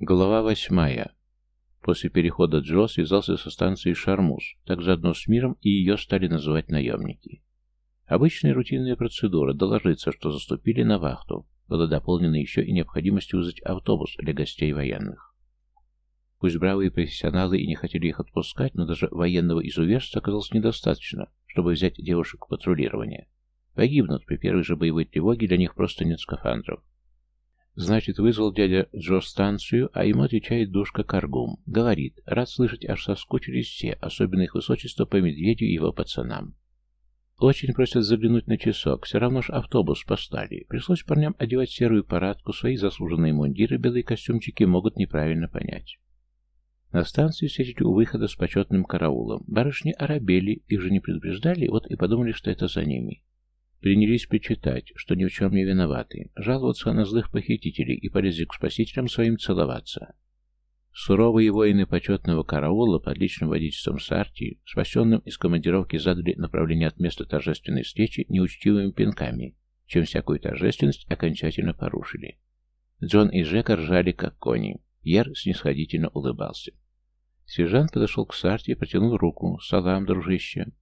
Глава восьмая. После перехода Джо связался со станцией Шармуз, так заодно с миром и ее стали называть наемники. Обычная рутинная процедура доложиться, что заступили на вахту, была дополнена еще и необходимостью вызвать автобус для гостей военных. Пусть бравые профессионалы и не хотели их отпускать, но даже военного изуверства оказалось недостаточно, чтобы взять девушек в патрулирование. Погибнут при первой же боевой тревоге, для них просто нет скафандров. Значит, вызвал дядя Джо станцию, а ему отвечает душка Каргум. Говорит, рад слышать, аж соскучились все, особенно их высочество по медведю и его пацанам. Очень просят заглянуть на часок, все равно ж автобус постали. Пришлось парням одевать серую парадку, свои заслуженные мундиры, белые костюмчики могут неправильно понять. На станции встретили у выхода с почетным караулом. Барышни арабели, их же не предупреждали, вот и подумали, что это за ними. Принялись причитать, что ни в чем не виноваты, жаловаться на злых похитителей и полезли к спасителям своим целоваться. Суровые воины почетного караула под личным водительством Сарти, спасенным из командировки, задали направление от места торжественной встречи неучтивыми пинками, чем всякую торжественность окончательно порушили. Джон и Джека ржали, как кони. Пьер снисходительно улыбался. Сержант подошел к Сарти и протянул руку. «Салам, дружище!»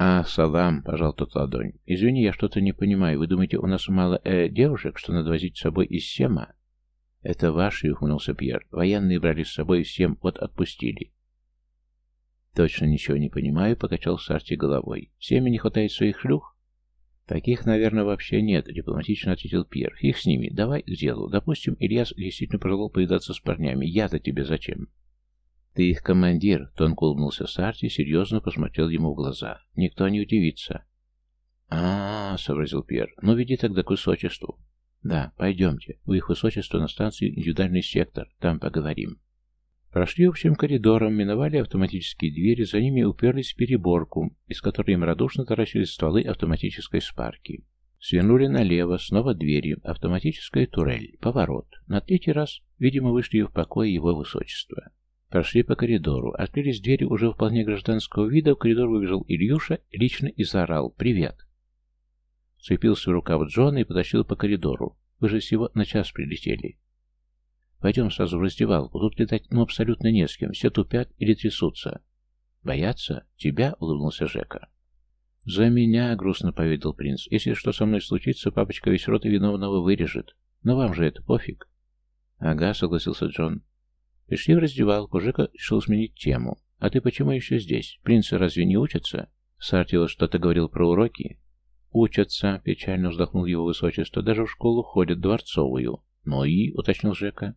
«А, салам!» — пожал тот ладонь. «Извини, я что-то не понимаю. Вы думаете, у нас мало э, девушек, что надо возить с собой из Сема?» «Это ваши», — ухмыльнулся Пьер. «Военные брали с собой всем, вот отпустили». «Точно ничего не понимаю», — покачал Сарти головой. «Всеми не хватает своих шлюх?» «Таких, наверное, вообще нет», — дипломатично ответил Пьер. «Их с ними. Давай к делу. Допустим, Ильяс действительно пожелал повидаться с парнями. Я-то тебе зачем?» «Ты их командир», — тонко улыбнулся Сарти, серьезно посмотрел ему в глаза. «Никто не удивится». «А-а-а», — сообразил Пьер, — «ну веди тогда к высочеству». «Да, пойдемте. У их высочества на станции индивидуальный сектор. Там поговорим». Прошли общим коридором, миновали автоматические двери, за ними уперлись в переборку, из которой им радушно таращились стволы автоматической спарки. Свернули налево, снова двери, автоматическая турель, поворот. На третий раз, видимо, вышли в покое его высочества. Прошли по коридору. Открылись двери уже вполне гражданского вида. В коридор выбежал Ильюша лично и заорал «Привет!». Цепился в рукав Джона и потащил по коридору. Вы же всего на час прилетели. Пойдем сразу в раздевалку. Тут летать ну абсолютно не с кем. Все тупят или трясутся. Боятся? Тебя? Улыбнулся Жека. «За меня», — грустно поведал принц. «Если что со мной случится, папочка весь рот виновного вырежет. Но вам же это пофиг». «Ага», — согласился Джон. Пришли в раздевалку, Жека решил сменить тему. «А ты почему еще здесь? Принцы разве не учатся?» Сартила что-то говорил про уроки. «Учатся», — печально вздохнул его высочество. «Даже в школу ходят, дворцовую». «Ну и», — уточнил Жека.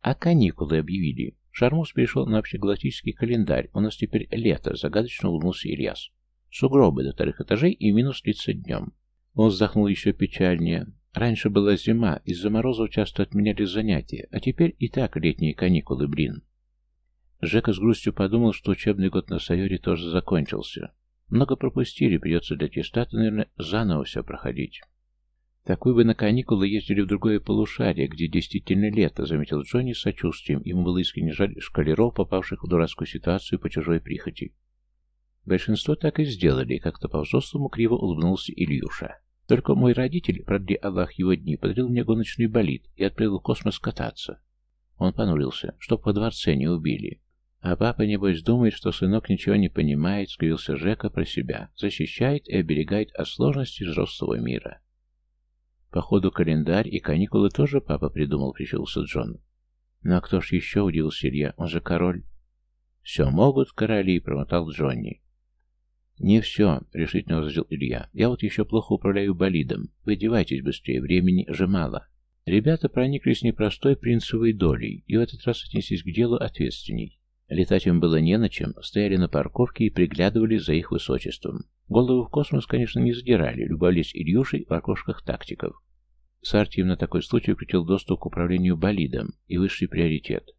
«А каникулы объявили. Шармус перешел на общегалактический календарь. У нас теперь лето», — загадочно улыбнулся Ильяс. «Сугробы до вторых этажей и минус тридцать днем». Он вздохнул еще печальнее. Раньше была зима, из-за морозов часто отменяли занятия, а теперь и так летние каникулы, блин. Жека с грустью подумал, что учебный год на Сайоре тоже закончился. Много пропустили, придется для аттестата, наверное, заново все проходить. «Так вы бы на каникулы ездили в другое полушарие, где действительно лето», — заметил Джонни с сочувствием. Ему было искренне жаль шкалеров, попавших в дурацкую ситуацию по чужой прихоти. Большинство так и сделали, как-то по-взрослому криво улыбнулся Ильюша. Только мой родитель, продли Аллах его дни, подарил мне гоночный болид и отправил в космос кататься. Он понурился, чтоб во дворце не убили. А папа, небось, думает, что сынок ничего не понимает, скривился Жека про себя, защищает и оберегает от сложностей взрослого мира. Походу, календарь и каникулы тоже папа придумал, причился Джон. Ну а кто ж еще, удивился Илья, он же король. Все могут короли, промотал Джонни. «Не все», — решительно возразил Илья. «Я вот еще плохо управляю болидом. Вы одевайтесь быстрее, времени же мало». Ребята прониклись непростой принцевой долей и в этот раз отнеслись к делу ответственней. Летать им было не на чем, стояли на парковке и приглядывали за их высочеством. Голову в космос, конечно, не задирали, любовались Ильюшей в окошках тактиков. Сартиев на такой случай включил доступ к управлению болидом и высший приоритет.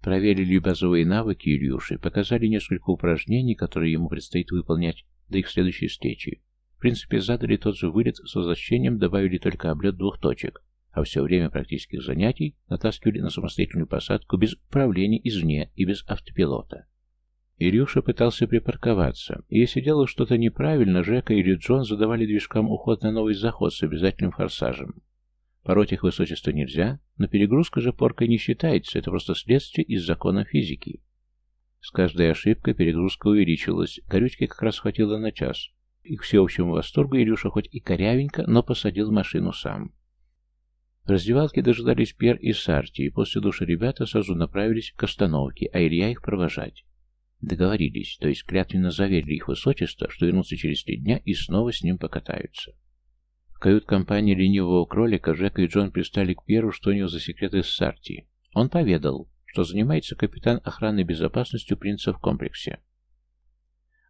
Проверили базовые навыки Ильюши, показали несколько упражнений, которые ему предстоит выполнять до их следующей встречи. В принципе, задали тот же вылет с возвращением, добавили только облет двух точек, а все время практических занятий натаскивали на самостоятельную посадку без управления извне и без автопилота. Илюша пытался припарковаться, и если делал что-то неправильно, Жека или Джон задавали движкам уход на новый заход с обязательным форсажем. Пороть их высочество нельзя, но перегрузка же поркой не считается, это просто следствие из закона физики. С каждой ошибкой перегрузка увеличилась, горючки как раз хватило на час. И к всеобщему восторгу Илюша хоть и корявенько, но посадил машину сам. В раздевалке дожидались Пер и Сарти, и после душа ребята сразу направились к остановке, а Илья их провожать. Договорились, то есть клятвенно заверили их высочество, что вернутся через три дня и снова с ним покатаются. Кают-компании ленивого кролика Жека и Джон пристали к Перу, что у него за секреты с Сарти. Он поведал, что занимается капитан охраны безопасностью принца в комплексе.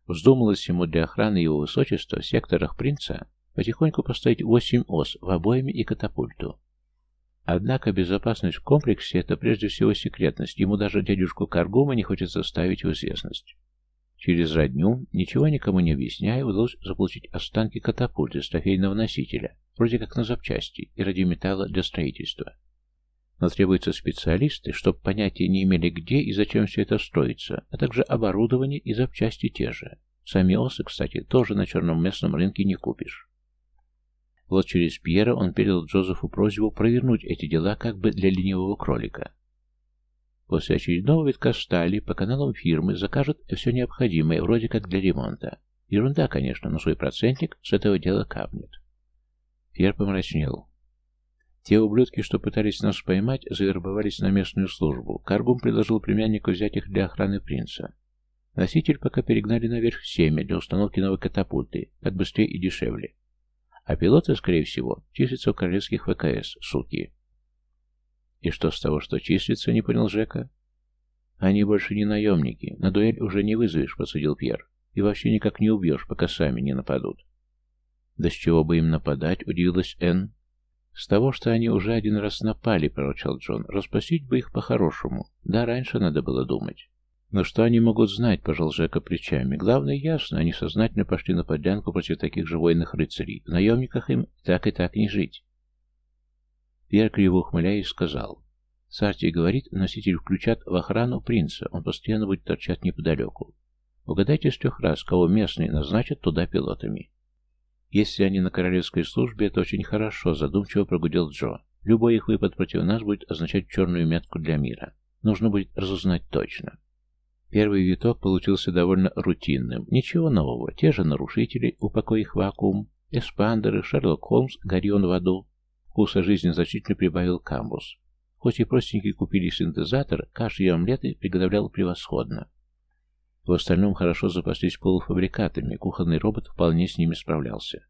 Вздумалось ему для охраны его высочества в секторах принца потихоньку поставить восемь ос в обоими и катапульту. Однако безопасность в комплексе – это прежде всего секретность, ему даже дядюшку Каргума не хочется ставить в известность. Через родню, ничего никому не объясняя, удалось заполучить останки катапульты с трофейного носителя, вроде как на запчасти и ради металла для строительства. Но требуются специалисты, чтобы понятия не имели, где и зачем все это строится, а также оборудование и запчасти те же. Сами осы, кстати, тоже на черном местном рынке не купишь. Вот через Пьера он передал Джозефу просьбу провернуть эти дела как бы для ленивого кролика. После очередного витка стали по каналам фирмы закажут все необходимое, вроде как для ремонта. Ерунда, конечно, но свой процентик с этого дела капнет. Пьер помрачнел. Те ублюдки, что пытались нас поймать, завербовались на местную службу. Каргум предложил племяннику взять их для охраны принца. Носитель пока перегнали наверх семя для установки новой катапульты, так быстрее и дешевле. А пилоты, скорее всего, числятся в королевских ВКС, суки. И что с того, что числится, не понял Жека? Они больше не наемники, на дуэль уже не вызовешь, посудил Пьер. И вообще никак не убьешь, пока сами не нападут. Да с чего бы им нападать, удивилась Энн. С того, что они уже один раз напали, прорычал Джон. Распасить бы их по-хорошему. Да, раньше надо было думать. Но что они могут знать, пожал Жека плечами. Главное, ясно, они сознательно пошли на подлянку против таких же военных рыцарей. В наемниках им так и так не жить. Пьер, криво ухмыляясь, сказал. Сарти говорит, носитель включат в охрану принца, он постоянно будет торчать неподалеку. Угадайте с трех раз, кого местные назначат туда пилотами. Если они на королевской службе, это очень хорошо, задумчиво прогудел Джо. Любой их выпад против нас будет означать черную метку для мира. Нужно будет разузнать точно. Первый виток получился довольно рутинным. Ничего нового. Те же нарушители, упокой их вакуум, эспандеры, Шерлок Холмс, Горион в аду. Вкуса жизни значительно прибавил камбус. Хоть и простенький купили синтезатор, каши и омлеты приготовлял превосходно. В остальном хорошо запаслись полуфабрикатами, кухонный робот вполне с ними справлялся.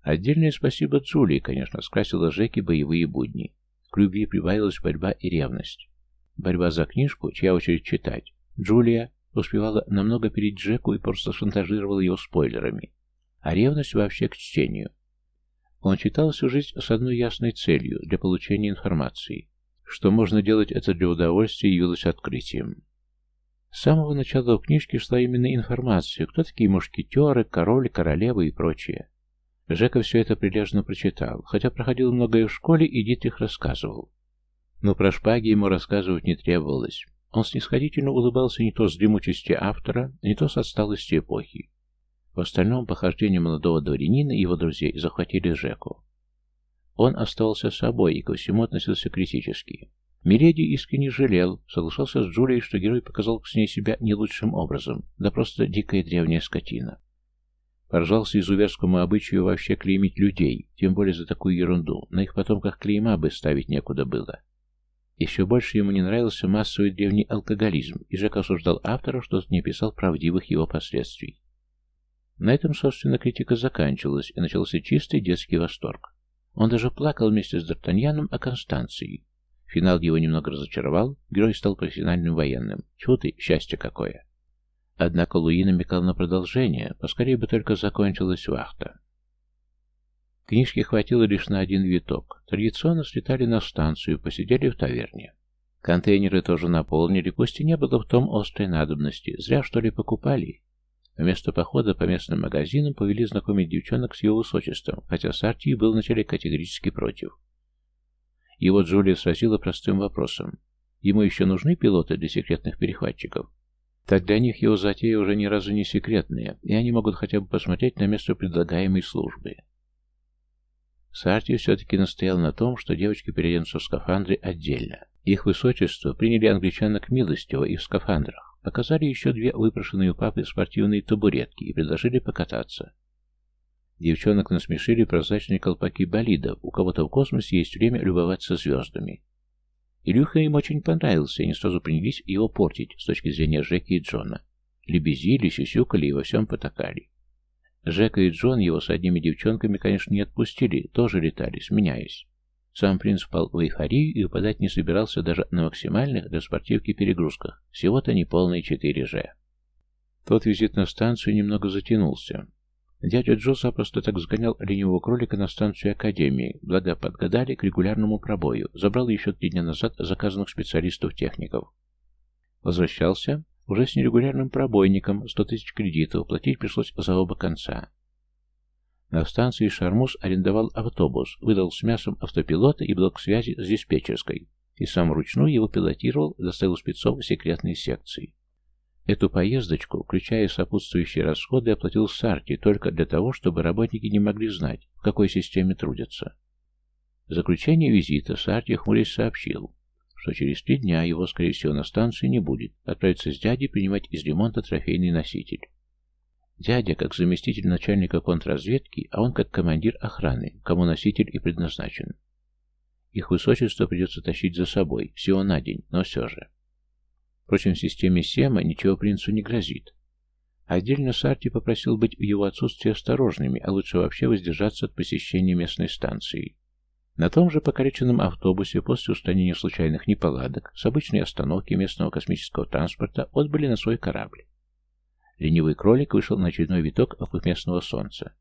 Отдельное спасибо Джулии, конечно, скрасила Жеки боевые будни. К любви прибавилась борьба и ревность. Борьба за книжку, чья очередь читать, Джулия успевала намного перед Джеку и просто шантажировала его спойлерами. А ревность вообще к чтению. Он читал всю жизнь с одной ясной целью – для получения информации. Что можно делать это для удовольствия, явилось открытием. С самого начала в книжке шла именно информация, кто такие мушкетеры, король, королева и прочее. Жека все это прилежно прочитал, хотя проходил многое в школе и Дитрих рассказывал. Но про шпаги ему рассказывать не требовалось. Он снисходительно улыбался не то с дремучести автора, не то с отсталости эпохи. В остальном похождения молодого дворянина и его друзей захватили Жеку. Он оставался собой и ко всему относился критически. Миледи искренне жалел, соглашался с Джулией, что герой показал с ней себя не лучшим образом, да просто дикая древняя скотина. Поржался изуверскому обычаю вообще клеймить людей, тем более за такую ерунду, на их потомках клейма бы ставить некуда было. Еще больше ему не нравился массовый древний алкоголизм, и Жек осуждал автора, что не описал правдивых его последствий. На этом, собственно, критика заканчивалась, и начался чистый детский восторг. Он даже плакал вместе с Д'Артаньяном о Констанции. Финал его немного разочаровал, герой стал профессиональным военным. Чего ты, счастье какое! Однако Луи намекал на продолжение, поскорее бы только закончилась вахта. Книжки хватило лишь на один виток. Традиционно слетали на станцию, посидели в таверне. Контейнеры тоже наполнили, пусть и не было в том острой надобности. Зря, что ли, покупали. Вместо похода по местным магазинам повели знакомить девчонок с его высочеством, хотя Сарти был вначале категорически против. Вот Джулия сразила простым вопросом. Ему еще нужны пилоты для секретных перехватчиков? Так для них его затея уже ни разу не секретная, и они могут хотя бы посмотреть на место предлагаемой службы. Сарти все-таки настоял на том, что девочки переоденутся в скафандры отдельно. Их высочество приняли англичанок милостиво и в скафандрах, показали еще две выпрошенные у папы спортивные табуретки и предложили покататься. Девчонок насмешили прозрачные колпаки болидов, у кого-то в космосе есть время любоваться звездами. Илюха им очень понравился, и они сразу принялись его портить с точки зрения Жеки и Джона. Лебезили, сюсюкали и во всем потакали. Жека и Джон его с одними девчонками, конечно, не отпустили, тоже летали, сменяясь. Сам принц впал в эйфорию и упадать не собирался даже на максимальных для спортивки перегрузках, всего-то неполные 4G. Тот визит на станцию немного затянулся. Дядя Джо запросто так сгонял ленивого кролика на станцию Академии, благо подгадали к регулярному пробою, забрал еще три дня назад заказанных специалистов-техников. Возвращался уже с нерегулярным пробойником, 100 тысяч кредитов, платить пришлось за оба конца. На станции Шармуз арендовал автобус, выдал с мясом автопилота и блок связи с диспетчерской, и сам вручную его пилотировал, доставил спецов в секретные секции. Эту поездочку, включая сопутствующие расходы, оплатил Сарти только для того, чтобы работники не могли знать, в какой системе трудятся. В заключение визита Сарти хмурясь сообщил, что через три дня его, скорее всего, на станции не будет, отправиться с дядей принимать из ремонта трофейный носитель. Дядя, как заместитель начальника контрразведки, а он как командир охраны, кому носитель и предназначен. Их высочество придется тащить за собой, всего на день, но все же. Впрочем, в системе Сема ничего принцу не грозит. Отдельно Сарти попросил быть в его отсутствии осторожными, а лучше вообще воздержаться от посещения местной станции. На том же покореченном автобусе после устранения случайных неполадок с обычной остановки местного космического транспорта отбыли на свой корабль. Ленивый кролик вышел на очередной виток вокруг солнца.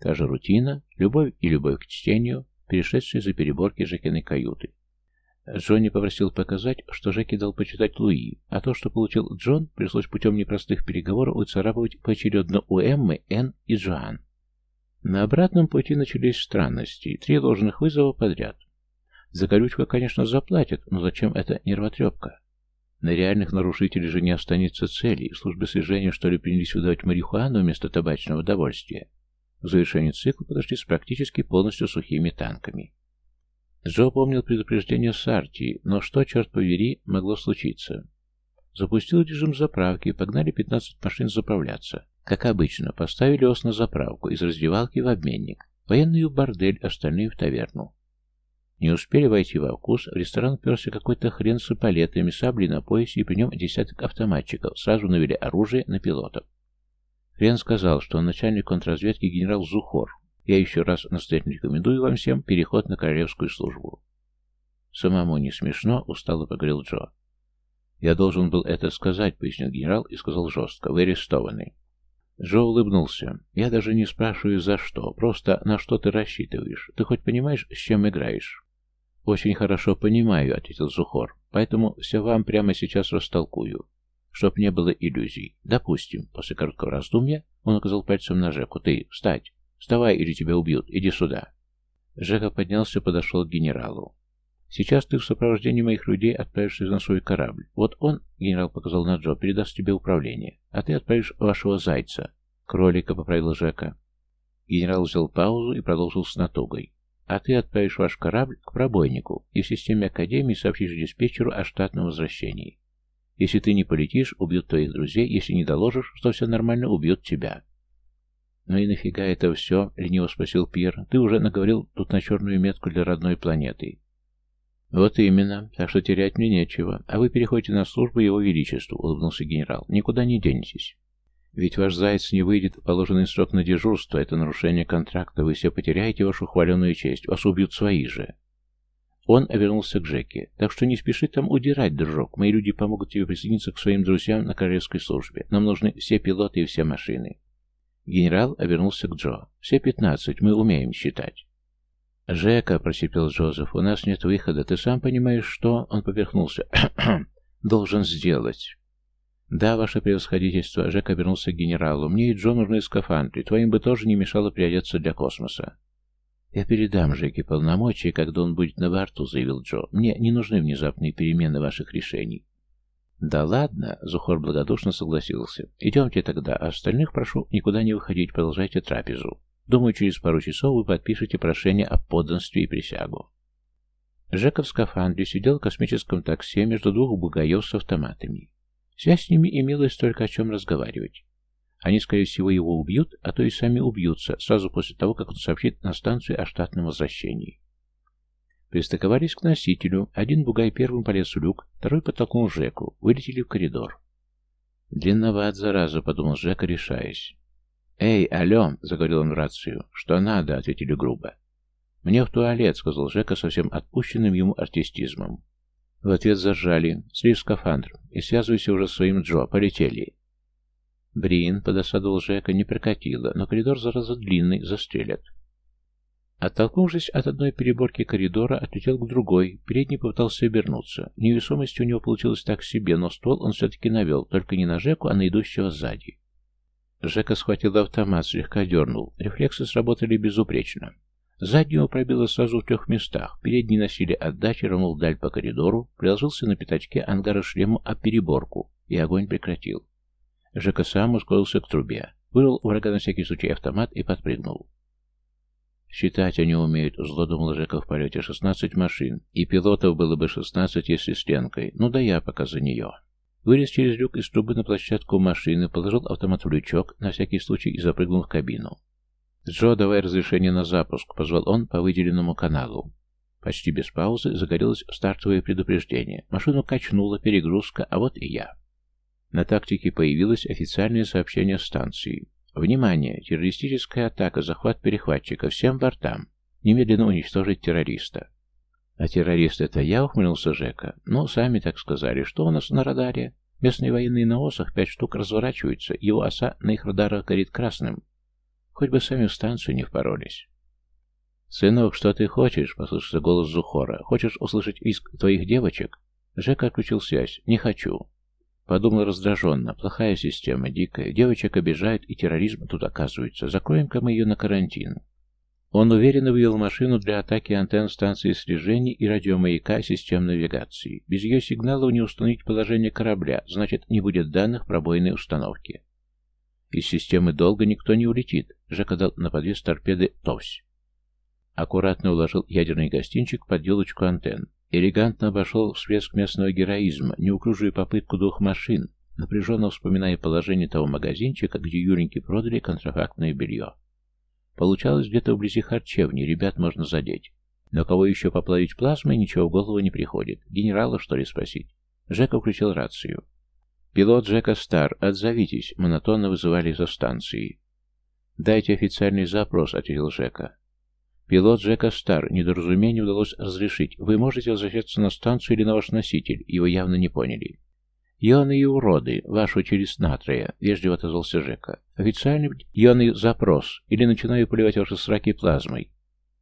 Та же рутина, любовь и любовь к чтению, перешедшие за переборки Жекиной каюты. Джонни попросил показать, что Жеки дал почитать Луи, а то, что получил Джон, пришлось путем непростых переговоров выцарапывать поочередно у Эммы, Энн и Джоан. На обратном пути начались странности. Три ложных вызова подряд. За колючку, конечно, заплатят, но зачем эта нервотрепка? На реальных нарушителей же не останется цели, службы слежения, что ли, принялись выдавать марихуану вместо табачного удовольствия. В завершении цикла подошли с практически полностью сухими танками. Джо помнил предупреждение Сарти, но что, черт повери, могло случиться? Запустил режим заправки, погнали 15 машин заправляться. Как обычно, поставили ос на заправку, из раздевалки в обменник. Военные в бордель, остальные в таверну. Не успели войти во вкус, в ресторан перся какой-то хрен с эполетами, сабли на поясе и при нем десяток автоматчиков, сразу навели оружие на пилотов. Хрен сказал, что начальник контрразведки генерал Зухор. Я еще раз настоятельно рекомендую вам всем переход на королевскую службу. Самому не смешно, устало поговорил Джо. Я должен был это сказать, пояснил генерал и сказал жестко. Вы арестованы. Джо улыбнулся. «Я даже не спрашиваю, за что. Просто на что ты рассчитываешь. Ты хоть понимаешь, с чем играешь?» «Очень хорошо понимаю», — ответил Зухор. «Поэтому все вам прямо сейчас растолкую. Чтоб не было иллюзий. Допустим, после короткого раздумья он указал пальцем на Жеку. Ты, встать! Вставай, или тебя убьют. Иди сюда!» Жека поднялся, подошел к генералу. «Сейчас ты в сопровождении моих людей отправишься на свой корабль. Вот он, — генерал показал на Джо, — передаст тебе управление, а ты отправишь вашего зайца». «Кролика», — поправил Жека. Генерал взял паузу и продолжил с натугой. «А ты отправишь ваш корабль к пробойнику и в системе Академии сообщишь диспетчеру о штатном возвращении. Если ты не полетишь, убьют твоих друзей, если не доложишь, что все нормально, убьют тебя». «Ну и нафига это все?» — лениво спросил Пьер. «Ты уже наговорил тут на черную метку для родной планеты. «Вот именно. Так что терять мне нечего. А вы переходите на службу Его Величеству», — улыбнулся генерал. «Никуда не денетесь. Ведь ваш заяц не выйдет в положенный срок на дежурство. Это нарушение контракта. Вы все потеряете вашу хваленую честь. Вас убьют свои же». Он обернулся к Джеке. «Так что не спеши там удирать, дружок. Мои люди помогут тебе присоединиться к своим друзьям на королевской службе. Нам нужны все пилоты и все машины». Генерал обернулся к Джо. «Все пятнадцать. Мы умеем считать». «Жека», — просипел Джозеф, — «у нас нет выхода. Ты сам понимаешь, что...» Он поперхнулся. «Должен сделать». «Да, ваше превосходительство», — Жека вернулся к генералу. «Мне и Джо нужны скафандры. Твоим бы тоже не мешало приодеться для космоса». «Я передам Жеке полномочия, когда он будет на борту», — заявил Джо. «Мне не нужны внезапные перемены ваших решений». «Да ладно», — Зухор благодушно согласился. «Идемте тогда, а остальных прошу никуда не выходить, продолжайте трапезу». Думаю, через пару часов вы подпишете прошение о подданстве и присягу». Жека в скафандре сидел в космическом такси между двух бугаев с автоматами. Связь с ними имелась только о чем разговаривать. Они, скорее всего, его убьют, а то и сами убьются, сразу после того, как он сообщит на станцию о штатном возвращении. Пристыковались к носителю. Один бугай первым полез в люк, второй подтолкнул Жеку. Вылетели в коридор. «Длинноват, зараза», — подумал Жека, решаясь. «Эй, алло!» — заговорил он в рацию. «Что надо?» — ответили грубо. «Мне в туалет», — сказал Жека совсем отпущенным ему артистизмом. В ответ зажали. Слив скафандр. И связывайся уже с своим Джо. Полетели. Брин, подосадовал Жека, не прокатило, но коридор зараза длинный, застрелят. Оттолкнувшись от одной переборки коридора, отлетел к другой, передний попытался обернуться. Невесомость у него получилась так себе, но ствол он все-таки навел, только не на Жеку, а на идущего сзади. Жека схватил автомат, слегка дернул. Рефлексы сработали безупречно. Заднего пробило сразу в трех местах. Передний носили отдачи, рванул даль по коридору, приложился на пятачке ангара шлему об переборку, и огонь прекратил. Жека сам ускорился к трубе. Вырвал врага на всякий случай автомат и подпрыгнул. «Считать они умеют», — зло думал Жека в полете. «Шестнадцать машин. И пилотов было бы шестнадцать, если с Ленкой. Ну да я пока за нее». Вылез через люк из трубы на площадку машины, положил автомат в лючок, на всякий случай, и запрыгнул в кабину. «Джо, давай разрешение на запуск», — позвал он по выделенному каналу. Почти без паузы загорелось стартовое предупреждение. Машину качнула, перегрузка, а вот и я. На тактике появилось официальное сообщение станции. Внимание! Террористическая атака, захват перехватчика, всем бортам. Немедленно уничтожить террориста. А террорист это я, ухмыльнулся Жека. Ну, сами так сказали. Что у нас на радаре? Местные военные на осах пять штук разворачиваются, его оса на их радарах горит красным. Хоть бы сами в станцию не впоролись. «Сынок, что ты хочешь?» — послышался голос Зухора. «Хочешь услышать иск твоих девочек?» Жека отключил связь. «Не хочу». Подумал раздраженно. Плохая система, дикая. Девочек обижают, и терроризм тут оказывается. Закроем-ка мы ее на карантин. Он уверенно вывел машину для атаки антенн станции слежения и радиомаяка систем навигации. Без ее сигналов не установить положение корабля, значит, не будет данных пробойной установки. Из системы долго никто не улетит. Жека дал на подвес торпеды «Товсь». Аккуратно уложил ядерный гостинчик под елочку антенн. Элегантно обошел всплеск местного героизма, неуклюжую попытку двух машин, напряженно вспоминая положение того магазинчика, где Юреньки продали контрафактное белье. Получалось где-то вблизи харчевни, ребят можно задеть. Но кого еще поплавить плазмой, ничего в голову не приходит. Генерала, что ли, спросить? Жека включил рацию. «Пилот Жека Стар, отзовитесь», — монотонно вызывали за станцией. «Дайте официальный запрос», — ответил Жека. Пилот Джека Стар. Недоразумение удалось разрешить. Вы можете возвращаться на станцию или на ваш носитель. Его явно не поняли. «Ионы и уроды, вашу через натрия», — вежливо отозвался Жека. «Официальный ионный запрос, или начинаю поливать ваши сраки плазмой».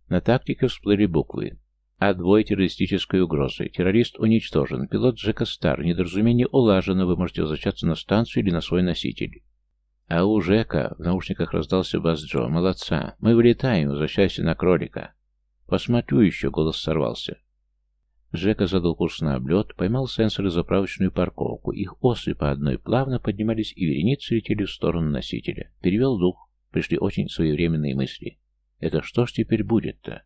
На тактике всплыли буквы. А2 террористической угрозы. Террорист уничтожен. Пилот Джека Стар. Недоразумение улажено. Вы можете возвращаться на станцию или на свой носитель. «А у Жека!» — в наушниках раздался бас Джо. «Молодца! Мы вылетаем, возвращайся на кролика!» «Посмотрю еще!» — голос сорвался. Жека задал курс на облет, поймал сенсоры заправочную парковку. Их осы по одной плавно поднимались и вереницы летели в сторону носителя. Перевел дух. Пришли очень своевременные мысли. «Это что ж теперь будет-то?»